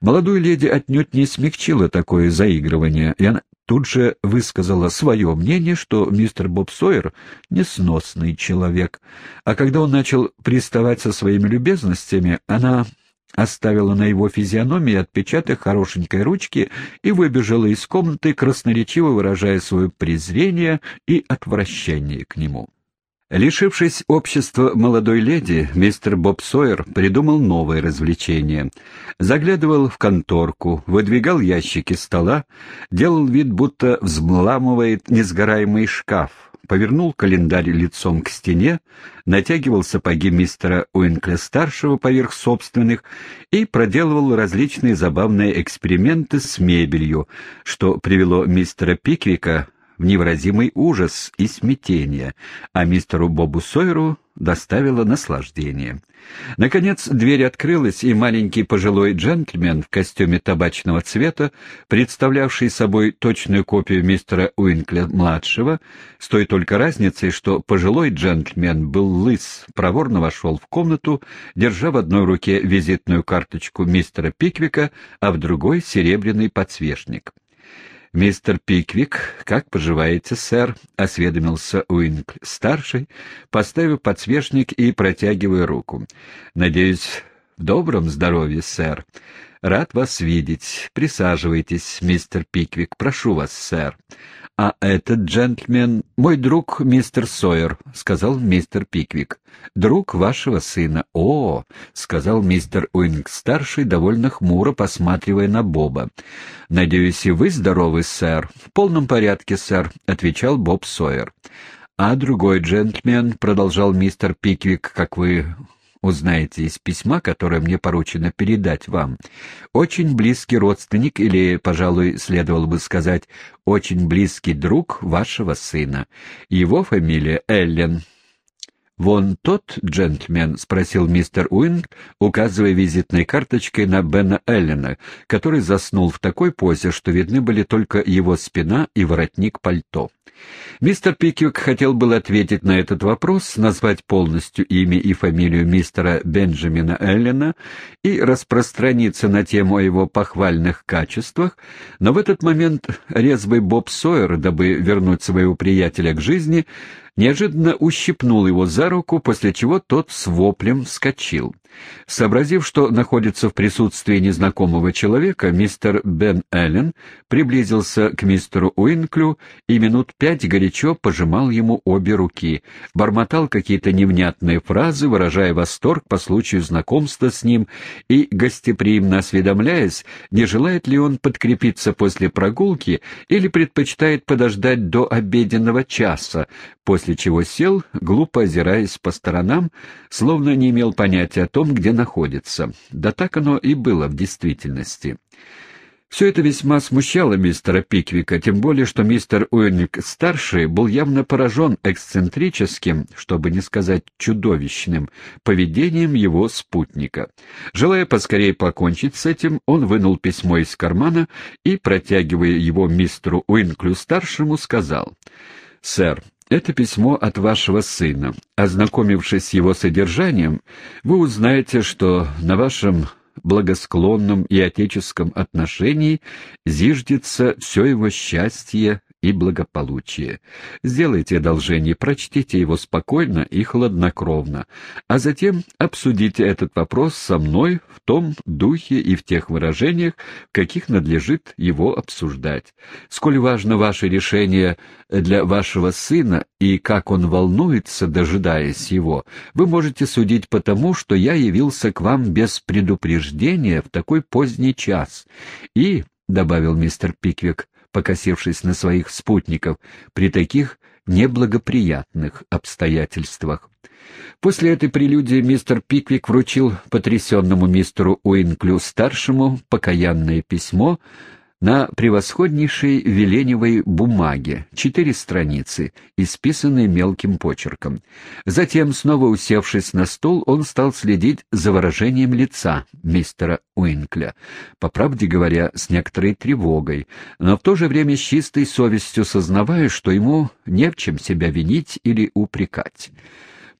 Молодую леди отнюдь не смягчило такое заигрывание, и она тут же высказала свое мнение, что мистер Боб Сойер — несносный человек. А когда он начал приставать со своими любезностями, она оставила на его физиономии отпечаток хорошенькой ручки и выбежала из комнаты, красноречиво выражая свое презрение и отвращение к нему. Лишившись общества молодой леди, мистер Боб Сойер придумал новое развлечение. Заглядывал в конторку, выдвигал ящики стола, делал вид, будто взмламывает несгораемый шкаф, повернул календарь лицом к стене, натягивал сапоги мистера Уинкля-старшего поверх собственных и проделывал различные забавные эксперименты с мебелью, что привело мистера Пиквика в невыразимый ужас и смятение, а мистеру Бобу Сойеру доставило наслаждение. Наконец дверь открылась, и маленький пожилой джентльмен в костюме табачного цвета, представлявший собой точную копию мистера Уинкля-младшего, с той только разницей, что пожилой джентльмен был лыс, проворно вошел в комнату, держа в одной руке визитную карточку мистера Пиквика, а в другой — серебряный подсвечник. «Мистер Пиквик, как поживаете, сэр?» — осведомился Уинк-старший, поставив подсвечник и протягивая руку. «Надеюсь, в добром здоровье, сэр. Рад вас видеть. Присаживайтесь, мистер Пиквик. Прошу вас, сэр. «А этот джентльмен — мой друг мистер Сойер», — сказал мистер Пиквик. «Друг вашего сына». «О!» — сказал мистер Уинг-старший, довольно хмуро посматривая на Боба. «Надеюсь, и вы здоровы, сэр?» «В полном порядке, сэр», — отвечал Боб Сойер. «А другой джентльмен», — продолжал мистер Пиквик, — «как вы узнаете из письма, которое мне поручено передать вам. Очень близкий родственник, или, пожалуй, следовало бы сказать, очень близкий друг вашего сына. Его фамилия Эллен. «Вон тот джентльмен?» — спросил мистер Уинг, указывая визитной карточкой на Бена Эллена, который заснул в такой позе, что видны были только его спина и воротник пальто. Мистер Пиквик хотел был ответить на этот вопрос, назвать полностью имя и фамилию мистера Бенджамина Эллена и распространиться на тему о его похвальных качествах, но в этот момент резвый Боб Сойер, дабы вернуть своего приятеля к жизни, неожиданно ущипнул его за руку, после чего тот с воплем вскочил. Сообразив, что находится в присутствии незнакомого человека, мистер Бен Эллен приблизился к мистеру Уинклю и минут пять горячо пожимал ему обе руки, бормотал какие-то невнятные фразы, выражая восторг по случаю знакомства с ним и гостеприимно осведомляясь, не желает ли он подкрепиться после прогулки или предпочитает подождать до обеденного часа, после чего сел, глупо озираясь по сторонам, словно не имел понятия о том, том, где находится. Да так оно и было в действительности. Все это весьма смущало мистера Пиквика, тем более, что мистер Уинник-старший был явно поражен эксцентрическим, чтобы не сказать чудовищным, поведением его спутника. Желая поскорее покончить с этим, он вынул письмо из кармана и, протягивая его мистеру Уинклю-старшему, сказал «Сэр, это письмо от вашего сына. Ознакомившись с его содержанием, вы узнаете, что на вашем благосклонном и отеческом отношении зиждется все его счастье и благополучие. Сделайте одолжение, прочтите его спокойно и хладнокровно, а затем обсудите этот вопрос со мной в том духе и в тех выражениях, в каких надлежит его обсуждать. Сколь важно ваше решение для вашего сына и как он волнуется, дожидаясь его, вы можете судить потому, что я явился к вам без предупреждения в такой поздний час. И, — добавил мистер Пиквик, покосившись на своих спутников, при таких неблагоприятных обстоятельствах. После этой прелюдии мистер Пиквик вручил потрясенному мистеру Уинклю-старшему покаянное письмо, на превосходнейшей веленевой бумаге, четыре страницы, исписанные мелким почерком. Затем, снова усевшись на стул, он стал следить за выражением лица мистера Уинкля, по правде говоря, с некоторой тревогой, но в то же время с чистой совестью сознавая, что ему не в чем себя винить или упрекать.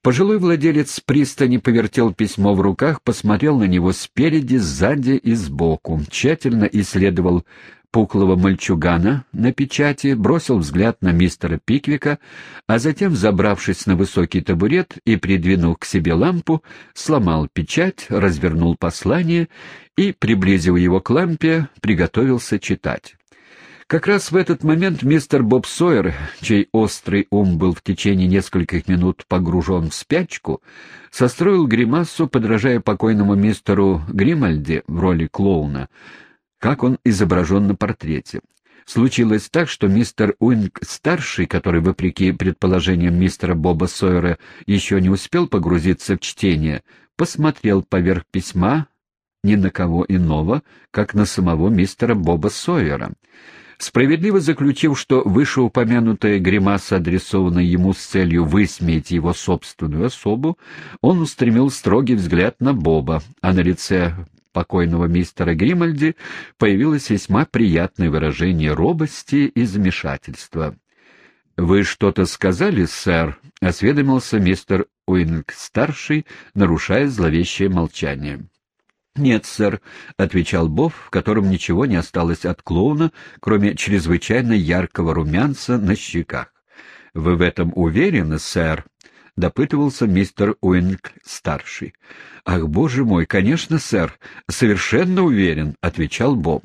Пожилой владелец пристани повертел письмо в руках, посмотрел на него спереди, сзади и сбоку, тщательно исследовал пухлого мальчугана на печати, бросил взгляд на мистера Пиквика, а затем, забравшись на высокий табурет и придвинув к себе лампу, сломал печать, развернул послание и, приблизив его к лампе, приготовился читать. Как раз в этот момент мистер Боб Сойер, чей острый ум был в течение нескольких минут погружен в спячку, состроил гримасу, подражая покойному мистеру Гримальде в роли клоуна, как он изображен на портрете. Случилось так, что мистер Уинг-старший, который, вопреки предположениям мистера Боба Сойера, еще не успел погрузиться в чтение, посмотрел поверх письма ни на кого иного, как на самого мистера Боба Сойера. Справедливо заключив, что вышеупомянутая гримаса адресована ему с целью высмеять его собственную особу, он устремил строгий взгляд на Боба, а на лице покойного мистера Гримальди появилось весьма приятное выражение робости и замешательства. «Вы что-то сказали, сэр?» — осведомился мистер Уинг-старший, нарушая зловещее молчание. «Нет, сэр», — отвечал Бов, в котором ничего не осталось от клоуна, кроме чрезвычайно яркого румянца на щеках. «Вы в этом уверены, сэр?» — допытывался мистер Уинг-старший. «Ах, боже мой, конечно, сэр, совершенно уверен», — отвечал Боб.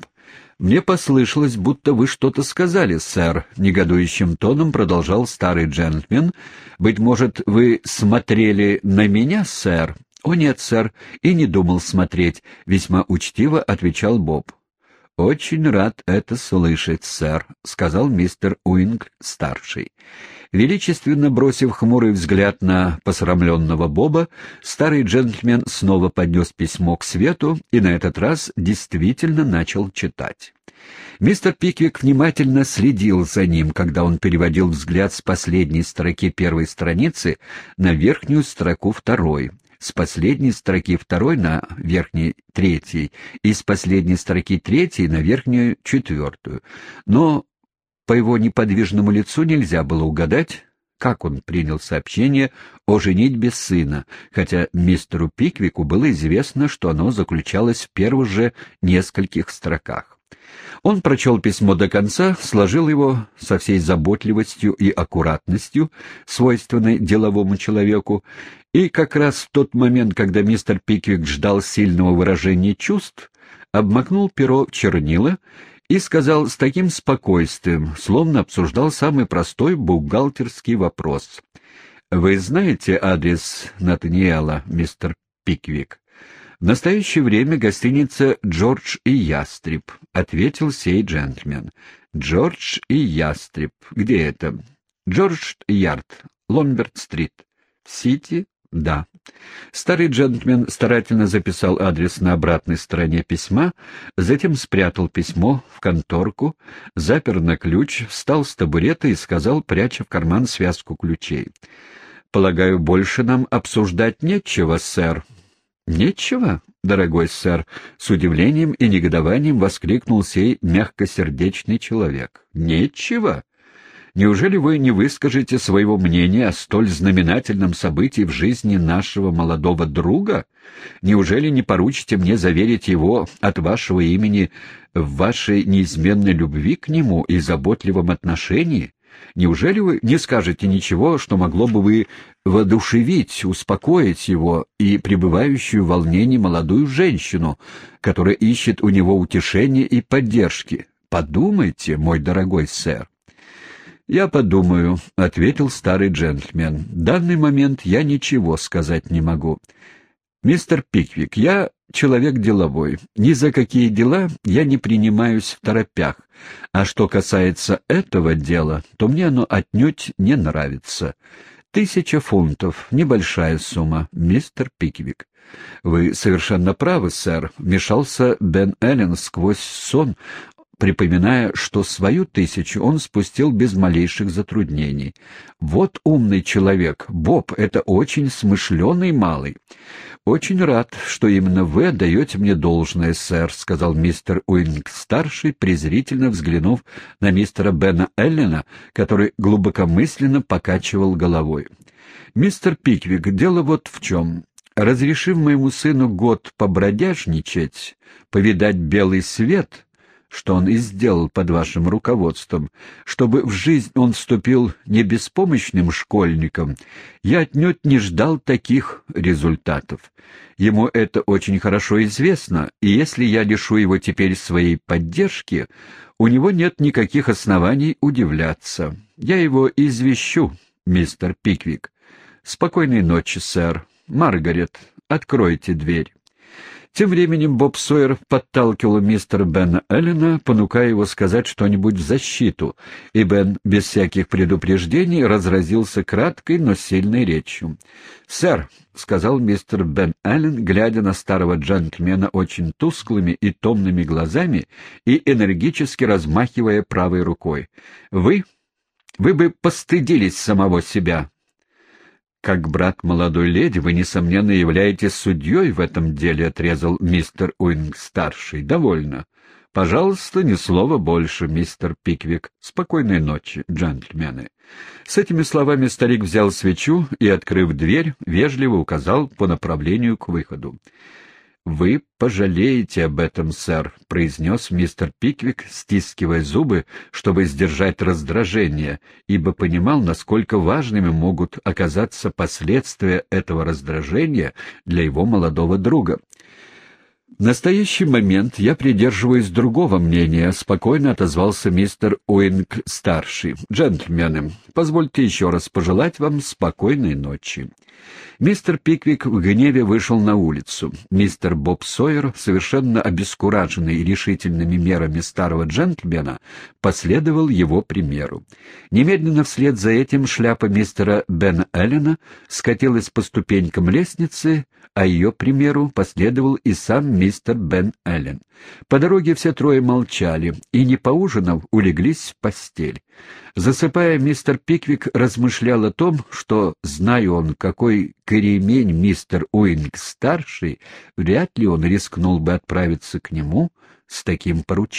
«Мне послышалось, будто вы что-то сказали, сэр», — негодующим тоном продолжал старый джентльмен. «Быть может, вы смотрели на меня, сэр?» «О нет, сэр, и не думал смотреть», — весьма учтиво отвечал Боб. «Очень рад это слышать, сэр», — сказал мистер Уинг-старший. Величественно бросив хмурый взгляд на посрамленного Боба, старый джентльмен снова поднес письмо к свету и на этот раз действительно начал читать. Мистер Пиквик внимательно следил за ним, когда он переводил взгляд с последней строки первой страницы на верхнюю строку второй, с последней строки второй на верхней третьей и с последней строки третьей на верхнюю четвертую. Но по его неподвижному лицу нельзя было угадать, как он принял сообщение о женитьбе сына, хотя мистеру Пиквику было известно, что оно заключалось в первых же нескольких строках. Он прочел письмо до конца, сложил его со всей заботливостью и аккуратностью, свойственной деловому человеку, и как раз в тот момент, когда мистер Пиквик ждал сильного выражения чувств, обмакнул перо в чернила и сказал с таким спокойствием, словно обсуждал самый простой бухгалтерский вопрос. «Вы знаете адрес Натаниэла, мистер Пиквик?» «В настоящее время гостиница «Джордж и Ястреб», — ответил сей джентльмен. «Джордж и Ястреб. Где это?» «Джордж Ярд, Ломберт-стрит. В Сити?» «Да». Старый джентльмен старательно записал адрес на обратной стороне письма, затем спрятал письмо в конторку, запер на ключ, встал с табурета и сказал, пряча в карман связку ключей. «Полагаю, больше нам обсуждать нечего, сэр». «Нечего, дорогой сэр», — с удивлением и негодованием воскликнул сей мягкосердечный человек. «Нечего? Неужели вы не выскажете своего мнения о столь знаменательном событии в жизни нашего молодого друга? Неужели не поручите мне заверить его от вашего имени в вашей неизменной любви к нему и заботливом отношении?» Неужели вы не скажете ничего, что могло бы вы воодушевить, успокоить его и пребывающую в волнении молодую женщину, которая ищет у него утешения и поддержки? Подумайте, мой дорогой сэр. «Я подумаю», — ответил старый джентльмен. «В данный момент я ничего сказать не могу. Мистер Пиквик, я человек деловой. Ни за какие дела я не принимаюсь в торопях. А что касается этого дела, то мне оно отнюдь не нравится. Тысяча фунтов — небольшая сумма, мистер Пиквик. «Вы совершенно правы, сэр», — вмешался Бен Эллен сквозь сон, припоминая, что свою тысячу он спустил без малейших затруднений. «Вот умный человек, Боб, это очень смышленый малый». «Очень рад, что именно вы отдаете мне должное, сэр», — сказал мистер Уинг-старший, презрительно взглянув на мистера Бена Эллена, который глубокомысленно покачивал головой. «Мистер Пиквик, дело вот в чем. Разрешив моему сыну год побродяжничать, повидать белый свет, что он и сделал под вашим руководством, чтобы в жизнь он вступил не беспомощным школьником, я отнюдь не ждал таких результатов. Ему это очень хорошо известно, и если я лишу его теперь своей поддержки, у него нет никаких оснований удивляться. Я его извещу, мистер Пиквик. Спокойной ночи, сэр. Маргарет, откройте дверь. Тем временем Боб Сойер подталкивал мистера Бена Эллена, понукая его сказать что-нибудь в защиту, и Бен без всяких предупреждений разразился краткой, но сильной речью. «Сэр», — сказал мистер Бен Эллен, глядя на старого джентльмена очень тусклыми и томными глазами и энергически размахивая правой рукой, — «вы... вы бы постыдились самого себя». «Как брат молодой леди, вы, несомненно, являетесь судьей в этом деле», — отрезал мистер Уинг-старший. «Довольно. Пожалуйста, ни слова больше, мистер Пиквик. Спокойной ночи, джентльмены». С этими словами старик взял свечу и, открыв дверь, вежливо указал по направлению к выходу. «Вы пожалеете об этом, сэр», — произнес мистер Пиквик, стискивая зубы, чтобы сдержать раздражение, ибо понимал, насколько важными могут оказаться последствия этого раздражения для его молодого друга. «В настоящий момент я придерживаюсь другого мнения», — спокойно отозвался мистер Уинг-старший. «Джентльмены, позвольте еще раз пожелать вам спокойной ночи». Мистер Пиквик в гневе вышел на улицу. Мистер Боб Сойер, совершенно обескураженный решительными мерами старого джентльмена, последовал его примеру. Немедленно вслед за этим шляпа мистера Бена Эллена скатилась по ступенькам лестницы, а ее примеру последовал и сам мистер Бен Эллен. По дороге все трое молчали и, не поужинав, улеглись в постель. Засыпая, мистер Пиквик размышлял о том, что, зная он, какой кремень мистер Уинг-старший, вряд ли он рискнул бы отправиться к нему с таким поручением.